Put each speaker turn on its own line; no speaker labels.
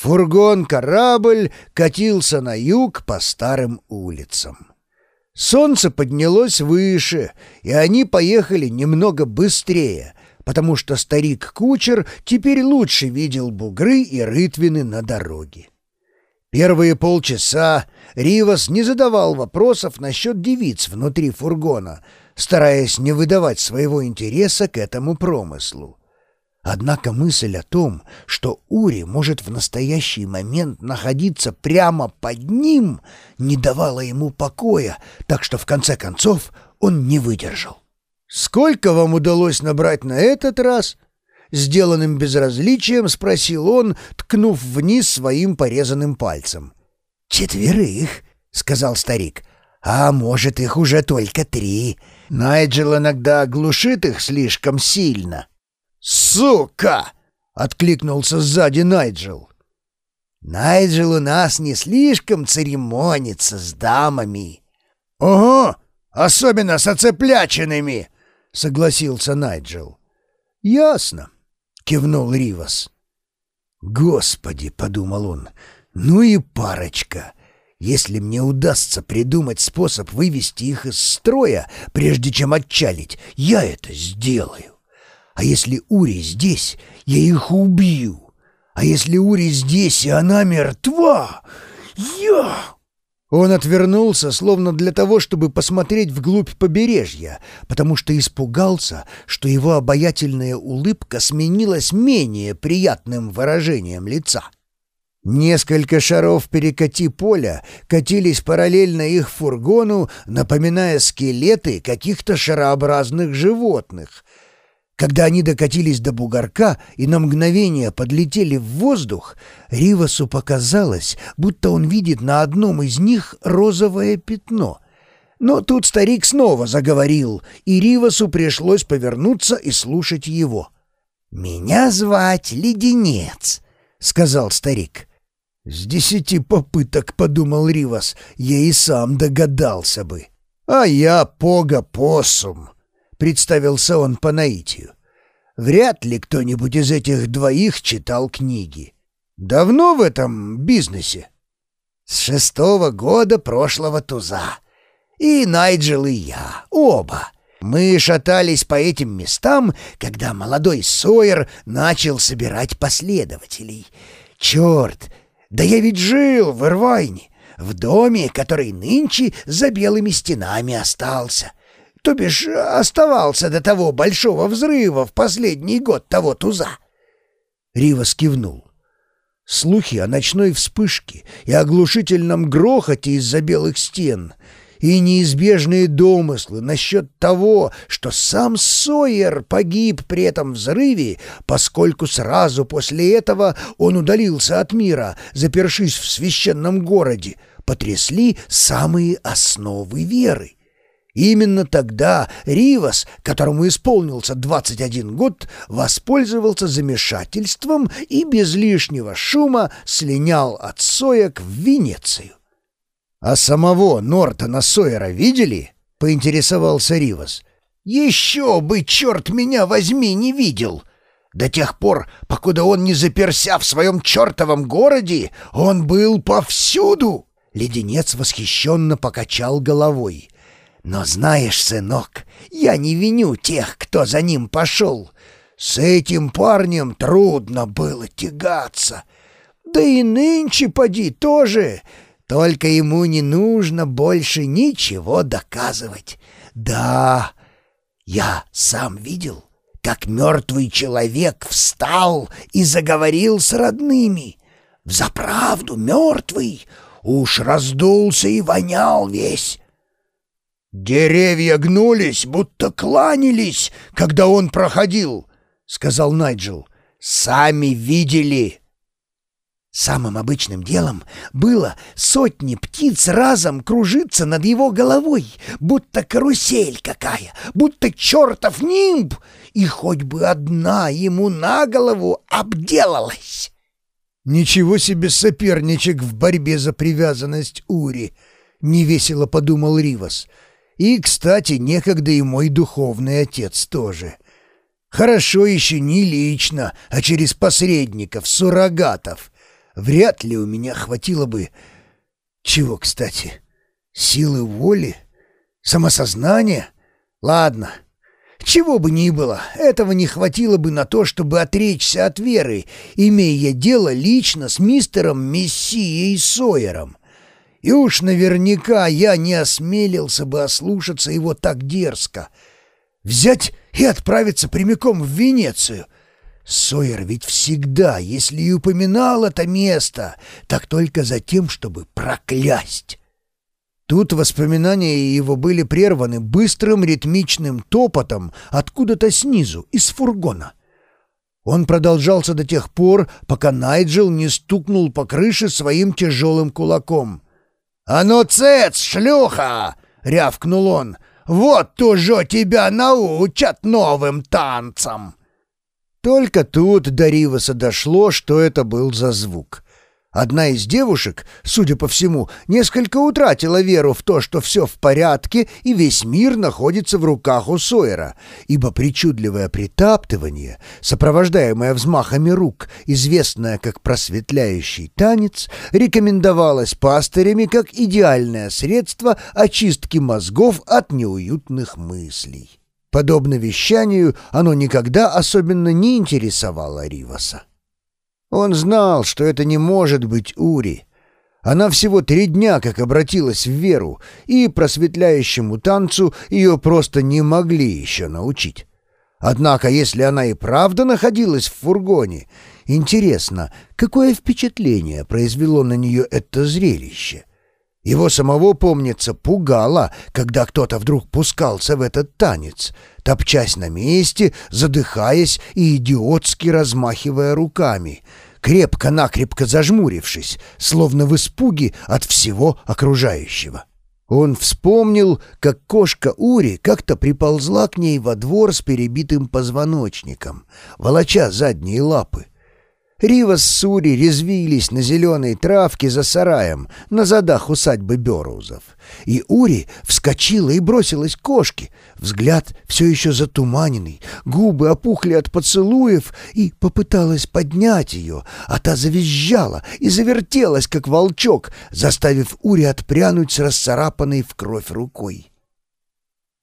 Фургон-корабль катился на юг по старым улицам. Солнце поднялось выше, и они поехали немного быстрее, потому что старик-кучер теперь лучше видел бугры и рытвины на дороге. Первые полчаса Ривас не задавал вопросов насчет девиц внутри фургона, стараясь не выдавать своего интереса к этому промыслу. Однако мысль о том, что Ури может в настоящий момент находиться прямо под ним, не давала ему покоя, так что в конце концов он не выдержал. «Сколько вам удалось набрать на этот раз?» Сделанным безразличием спросил он, ткнув вниз своим порезанным пальцем.
«Четверых», — сказал старик. «А может, их уже только три.
Найджел иногда оглушит их слишком сильно». «Сука!» — откликнулся сзади Найджел.
«Найджел у нас не слишком церемонится с дамами».
«Ого! Особенно с оцепляченными!» — согласился Найджел. «Ясно», — кивнул Ривас.
«Господи!» — подумал он. «Ну и парочка! Если мне удастся придумать способ вывести их из строя, прежде чем отчалить, я это сделаю. А если Ури здесь, я их убью. А если Ури здесь, и она мертва, я...»
Он отвернулся, словно для того, чтобы посмотреть вглубь побережья, потому что испугался, что его обаятельная улыбка сменилась менее приятным выражением лица. Несколько шаров перекати поля катились параллельно их фургону, напоминая скелеты каких-то шарообразных животных, когда они докатились до бугорка и на мгновение подлетели в воздух, Ривасу показалось, будто он видит на одном из них розовое пятно. Но тут старик снова заговорил, и Ривасу пришлось повернуться и слушать его.
«Меня звать Леденец», — сказал старик.
«С десяти попыток, — подумал Ривас, — я и сам догадался бы. А я Пога-Поссум» представился он по наитию. Вряд ли кто-нибудь из этих двоих читал книги. Давно в этом бизнесе?
С шестого года прошлого туза. И Найджел, и я. Оба. Мы шатались по этим местам, когда молодой Сойер начал собирать последователей. Черт! Да я ведь жил в Ирвайне, в доме, который нынче за белыми стенами остался то бишь оставался до того большого взрыва в последний год того туза.
Ривас кивнул. Слухи о ночной вспышке и оглушительном грохоте из-за белых стен и неизбежные домыслы насчет того, что сам Сойер погиб при этом взрыве, поскольку сразу после этого он удалился от мира, запершись в священном городе, потрясли самые основы веры. Именно тогда Ривас, которому исполнился 21 год, воспользовался замешательством и без лишнего шума слинял от Соек в Венецию. «А самого Нортона Сойера видели?» — поинтересовался Ривас. «Еще бы, черт меня возьми, не видел!» До тех пор, покуда он не заперся в своем чертовом городе, он был повсюду!» Леденец восхищенно покачал головой. Но знаешь, сынок, я не виню тех, кто за ним пошел. С этим парнем трудно было тягаться. Да и нынче поди тоже. Только ему не нужно больше ничего доказывать. Да, я сам видел, как мертвый человек встал и заговорил с родными. Взаправду мертвый, уж раздулся и вонял весь. «Деревья гнулись, будто кланялись, когда он проходил», — сказал Найджел. «Сами видели». Самым обычным делом было сотни птиц разом кружиться над его головой, будто карусель какая, будто чертов нимб, и хоть бы одна ему на голову обделалась. «Ничего себе соперничек в борьбе за привязанность Ури!» — невесело подумал Ривас — и, кстати, некогда и мой духовный отец тоже. Хорошо еще не лично, а через посредников, суррогатов. вряд ли у меня хватило бы... Чего, кстати? Силы воли? Самосознания? Ладно, чего бы ни было, этого не хватило бы на то, чтобы отречься от веры, имея дело лично с мистером Мессией Сойером. И уж наверняка я не осмелился бы ослушаться его так дерзко. Взять и отправиться прямиком в Венецию. Сойер ведь всегда, если и упоминал это место, так только за тем, чтобы проклясть. Тут воспоминания его были прерваны быстрым ритмичным топотом откуда-то снизу, из фургона. Он продолжался до тех пор, пока Найджел не стукнул по крыше своим тяжелым кулаком. «А ну, цец, шлюха!» — рявкнул он. «Вот уже тебя научат новым танцам!» Только тут до Риваса дошло, что это был за звук — Одна из девушек, судя по всему, несколько утратила веру в то, что все в порядке и весь мир находится в руках у Сойера, ибо причудливое притаптывание, сопровождаемое взмахами рук, известное как просветляющий танец, рекомендовалось пастырями как идеальное средство очистки мозгов от неуютных мыслей. Подобно вещанию, оно никогда особенно не интересовало Риваса. Он знал, что это не может быть Ури. Она всего три дня как обратилась в веру, и просветляющему танцу ее просто не могли еще научить. Однако, если она и правда находилась в фургоне, интересно, какое впечатление произвело на нее это зрелище? Его самого, помнится, пугало, когда кто-то вдруг пускался в этот танец, топчась на месте, задыхаясь и идиотски размахивая руками, крепко-накрепко зажмурившись, словно в испуге от всего окружающего. Он вспомнил, как кошка Ури как-то приползла к ней во двор с перебитым позвоночником, волоча задние лапы. Рива с Сури резвились на зеленой травке за сараем на задах усадьбы Берузов. И Ури вскочила и бросилась к кошке. Взгляд все еще затуманенный, губы опухли от поцелуев, и попыталась поднять ее, а та завизжала и завертелась, как волчок, заставив Ури отпрянуть с расцарапанной в кровь рукой.